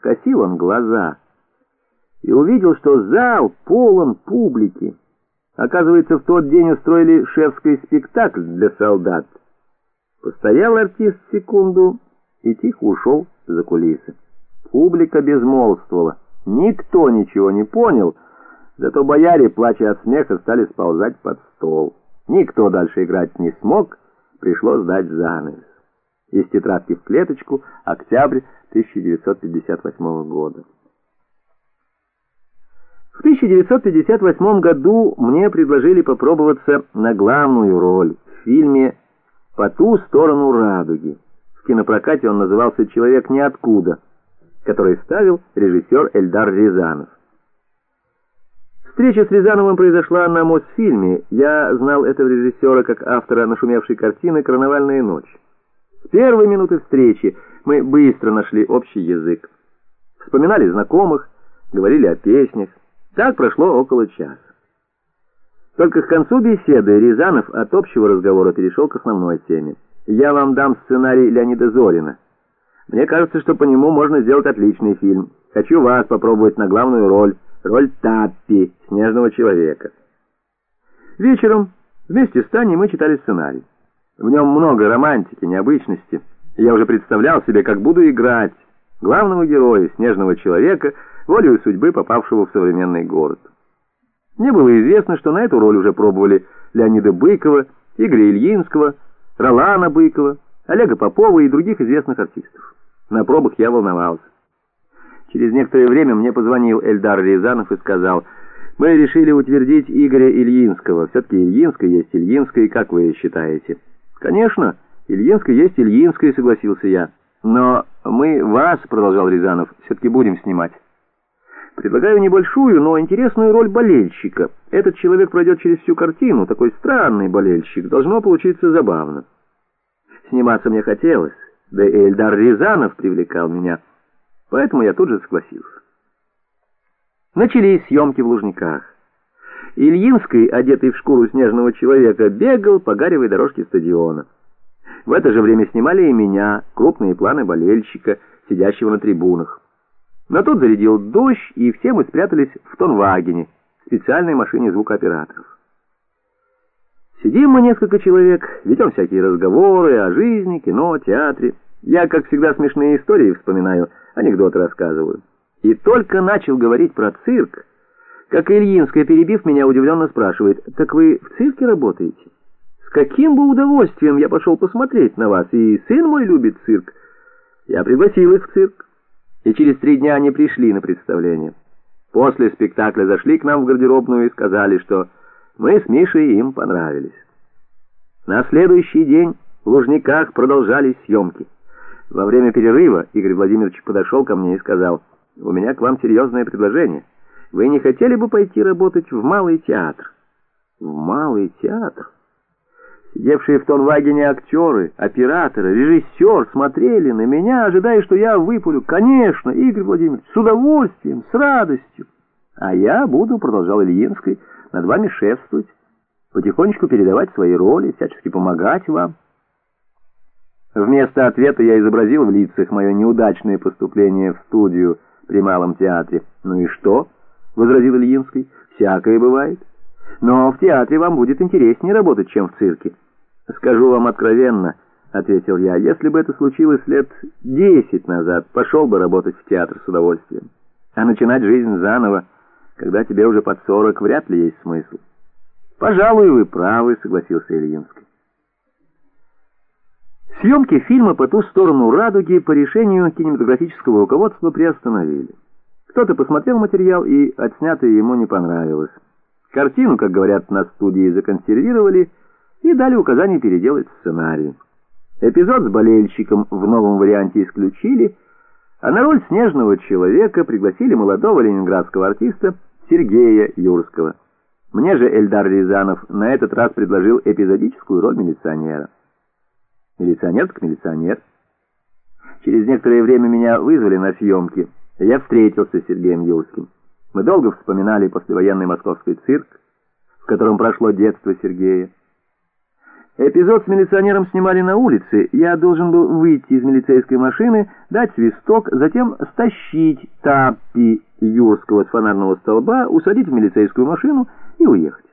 скосил он глаза и увидел, что зал полон публики. Оказывается, в тот день устроили шефский спектакль для солдат. Постоял артист секунду и тихо ушел за кулисы. Публика безмолвствовала. Никто ничего не понял, зато бояре, плача от смеха, стали сползать под стол. Никто дальше играть не смог, пришлось дать занавес. Из тетрадки в клеточку, октябрь 1958 года. В 1958 году мне предложили попробоваться на главную роль в фильме «По ту сторону радуги». В кинопрокате он назывался «Человек ниоткуда», который ставил режиссер Эльдар Рязанов. Встреча с Рязановым произошла на Мосфильме. Я знал этого режиссера как автора нашумевшей картины «Карнавальная ночь». Первой минуты встречи мы быстро нашли общий язык. Вспоминали знакомых, говорили о песнях. Так прошло около часа. Только к концу беседы Рязанов от общего разговора перешел к основной теме. «Я вам дам сценарий Леонида Зорина. Мне кажется, что по нему можно сделать отличный фильм. Хочу вас попробовать на главную роль, роль Таппи, снежного человека». Вечером вместе с Таней мы читали сценарий. В нем много романтики, необычности. Я уже представлял себе, как буду играть главного героя, снежного человека, волею судьбы, попавшего в современный город. Мне было известно, что на эту роль уже пробовали Леонида Быкова, Игоря Ильинского, Ролана Быкова, Олега Попова и других известных артистов. На пробах я волновался. Через некоторое время мне позвонил Эльдар Рязанов и сказал, «Мы решили утвердить Игоря Ильинского. Все-таки Ильинская есть Ильинская, как вы считаете?» «Конечно, Ильинская есть Ильинская», — согласился я. «Но мы вас, — продолжал Рязанов, — все-таки будем снимать. Предлагаю небольшую, но интересную роль болельщика. Этот человек пройдет через всю картину, такой странный болельщик. Должно получиться забавно». Сниматься мне хотелось, да и Эльдар Рязанов привлекал меня, поэтому я тут же согласился. Начались съемки в Лужниках. Ильинский, одетый в шкуру снежного человека, бегал по гаревой дорожке стадиона. В это же время снимали и меня, крупные планы болельщика, сидящего на трибунах. Но тут зарядил дождь, и все мы спрятались в Тонвагене, специальной машине звукооператоров. Сидим мы несколько человек, ведем всякие разговоры о жизни, кино, театре. Я, как всегда, смешные истории вспоминаю, анекдоты рассказываю. И только начал говорить про цирк, как Ильинская, перебив меня, удивленно спрашивает, «Так вы в цирке работаете?» «С каким бы удовольствием я пошел посмотреть на вас, и сын мой любит цирк». Я пригласил их в цирк, и через три дня они пришли на представление. После спектакля зашли к нам в гардеробную и сказали, что мы с Мишей им понравились. На следующий день в Лужниках продолжались съемки. Во время перерыва Игорь Владимирович подошел ко мне и сказал, «У меня к вам серьезное предложение». Вы не хотели бы пойти работать в малый театр? В малый театр? Сидевшие в Тонвагене актеры, операторы, режиссер смотрели на меня, ожидая, что я выпулю. Конечно, Игорь Владимирович, с удовольствием, с радостью. А я буду, продолжал Ильинский, над вами шефствовать, потихонечку передавать свои роли, всячески помогать вам. Вместо ответа я изобразил в лицах мое неудачное поступление в студию при Малом театре. Ну и что? — возразил Ильинский. «Всякое бывает. Но в театре вам будет интереснее работать, чем в цирке». «Скажу вам откровенно», — ответил я, — «если бы это случилось лет десять назад, пошел бы работать в театр с удовольствием. А начинать жизнь заново, когда тебе уже под сорок, вряд ли есть смысл». «Пожалуй, вы правы», — согласился Ильинский. Съемки фильма «По ту сторону радуги» по решению кинематографического руководства приостановили. Кто-то посмотрел материал, и отснятое ему не понравилось. Картину, как говорят на студии, законсервировали и дали указание переделать сценарий. Эпизод с болельщиком в новом варианте исключили, а на роль снежного человека пригласили молодого ленинградского артиста Сергея Юрского. Мне же Эльдар Рязанов на этот раз предложил эпизодическую роль милиционера. Милиционер так милиционер. Через некоторое время меня вызвали на съемки — я встретился с Сергеем Юрским. Мы долго вспоминали послевоенный московский цирк, в котором прошло детство Сергея. Эпизод с милиционером снимали на улице. Я должен был выйти из милицейской машины, дать свисток, затем стащить Таппи Юрского с фонарного столба, усадить в милицейскую машину и уехать.